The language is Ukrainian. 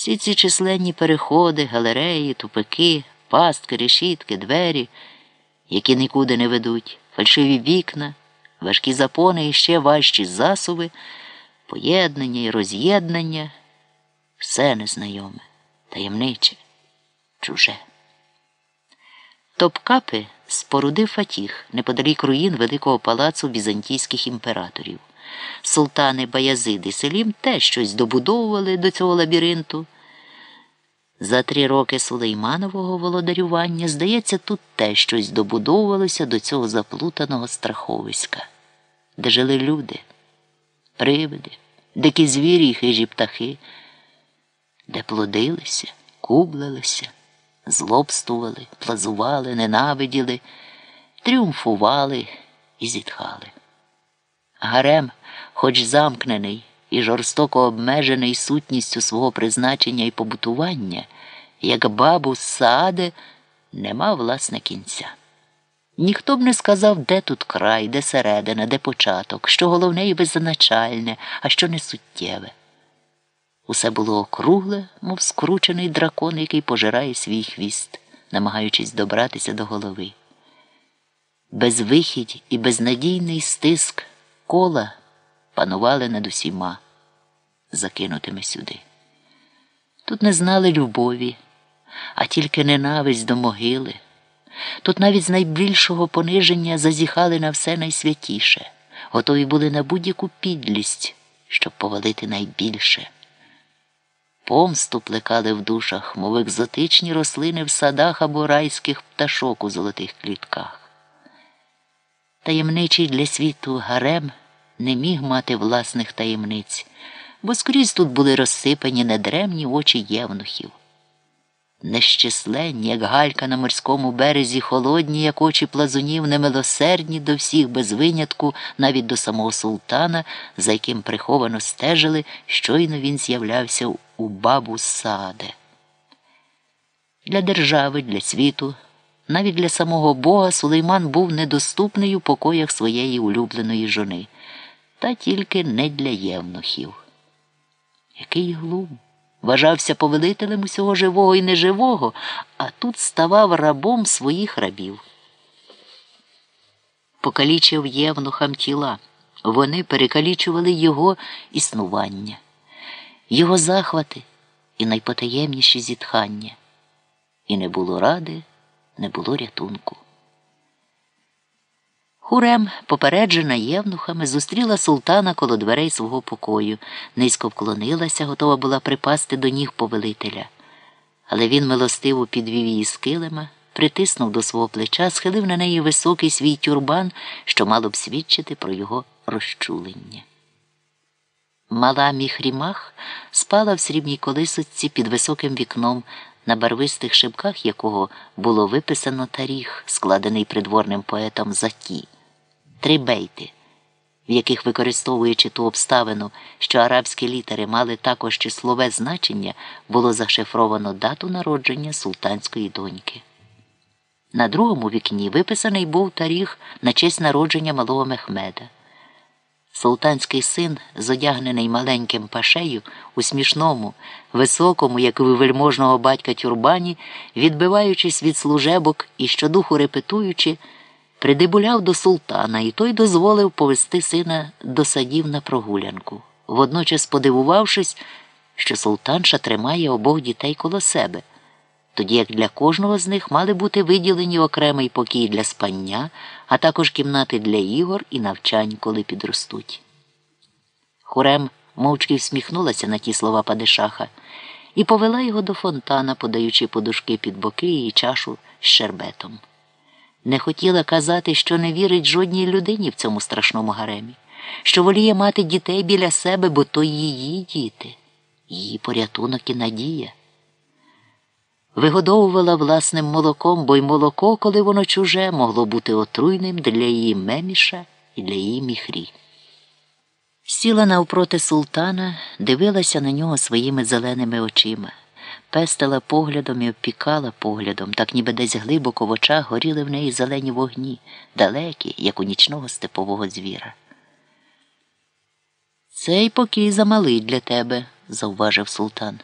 Всі ці численні переходи, галереї, тупики, пастки, решітки, двері, які нікуди не ведуть, фальшиві вікна, важкі запони і ще важчі засуви, поєднання і роз'єднання, все незнайоме, таємниче, чуже. Топкапи спорудив Фатіх неподалік руїн великого палацу візантійських імператорів. Султани Баязид Селім теж щось добудовували до цього лабіринту. За три роки сулейманового володарювання, здається, тут теж щось добудовувалося до цього заплутаного страховиська, де жили люди, привиди, дикі звірі і хижі птахи, де плодилися, кублилися, злобствували, плазували, ненавиділи, тріумфували і зітхали. Гарем, хоч замкнений і жорстоко обмежений сутністю свого призначення і побутування, як бабу з Саади, не мав власне кінця. Ніхто б не сказав, де тут край, де середина, де початок, що головне і беззначальне, а що не суттєве. Усе було округле, мов скручений дракон, який пожирає свій хвіст, намагаючись добратися до голови. Безвихідь і безнадійний стиск кола панували над усіма, закинутими сюди. Тут не знали любові, а тільки ненависть до могили. Тут навіть з найбільшого пониження зазіхали на все найсвятіше, готові були на будь-яку підлість, щоб повалити найбільше. Помсту плекали в душах, мов екзотичні рослини в садах або райських пташок у золотих клітках. Таємничий для світу гарем не міг мати власних таємниць, бо скрізь тут були розсипані недремні очі євнухів. Нещисленні, як галька на морському березі, холодні, як очі плазунів, немилосердні до всіх без винятку, навіть до самого султана, за яким приховано стежили, щойно він з'являвся у бабу Сааде. Для держави, для світу, навіть для самого Бога Сулейман був недоступний у покоях своєї улюбленої жони та тільки не для євнухів. Який глум! Вважався повелителем усього живого і неживого, а тут ставав рабом своїх рабів. Покалічив євнухам тіла, вони перекалічували його існування, його захвати і найпотаємніші зітхання. І не було ради, не було рятунку. Хурем, попереджена євнухами, зустріла султана коло дверей свого покою, низько вклонилася, готова була припасти до ніг повелителя. Але він милостиво підвів її з килима, притиснув до свого плеча, схилив на неї високий свій тюрбан, що мало б свідчити про його розчулення. Мала міхрімах спала в срібній колисочці під високим вікном, на барвистих шибках якого було виписано таріх, складений придворним поетом Закі три бейти, в яких, використовуючи ту обставину, що арабські літери мали також числове значення, було зашифровано дату народження султанської доньки. На другому вікні виписаний був таріх на честь народження малого Мехмеда. Султанський син, зодягнений маленьким пашею, у смішному, високому, як у вельможного батька тюрбані, відбиваючись від служебок і щодуху репетуючи, придибуляв до султана, і той дозволив повести сина до садів на прогулянку, водночас подивувавшись, що султанша тримає обох дітей коло себе, тоді як для кожного з них мали бути виділені окремий покій для спання, а також кімнати для ігор і навчань, коли підростуть. Хурем мовчки всміхнулася на ті слова Падишаха і повела його до фонтана, подаючи подушки під боки і чашу з шербетом. Не хотіла казати, що не вірить жодній людині в цьому страшному гаремі, що воліє мати дітей біля себе, бо то її діти, її порятунок і надія. Вигодовувала власним молоком, бо й молоко, коли воно чуже, могло бути отруйним для її меміша і для її міхрі. Сіла навпроти султана, дивилася на нього своїми зеленими очима пестила поглядом і обпікала поглядом, так ніби десь глибоко в очах горіли в неї зелені вогні, далекі, як у нічного степового звіра. Цей покій замалий для тебе, зауважив султан.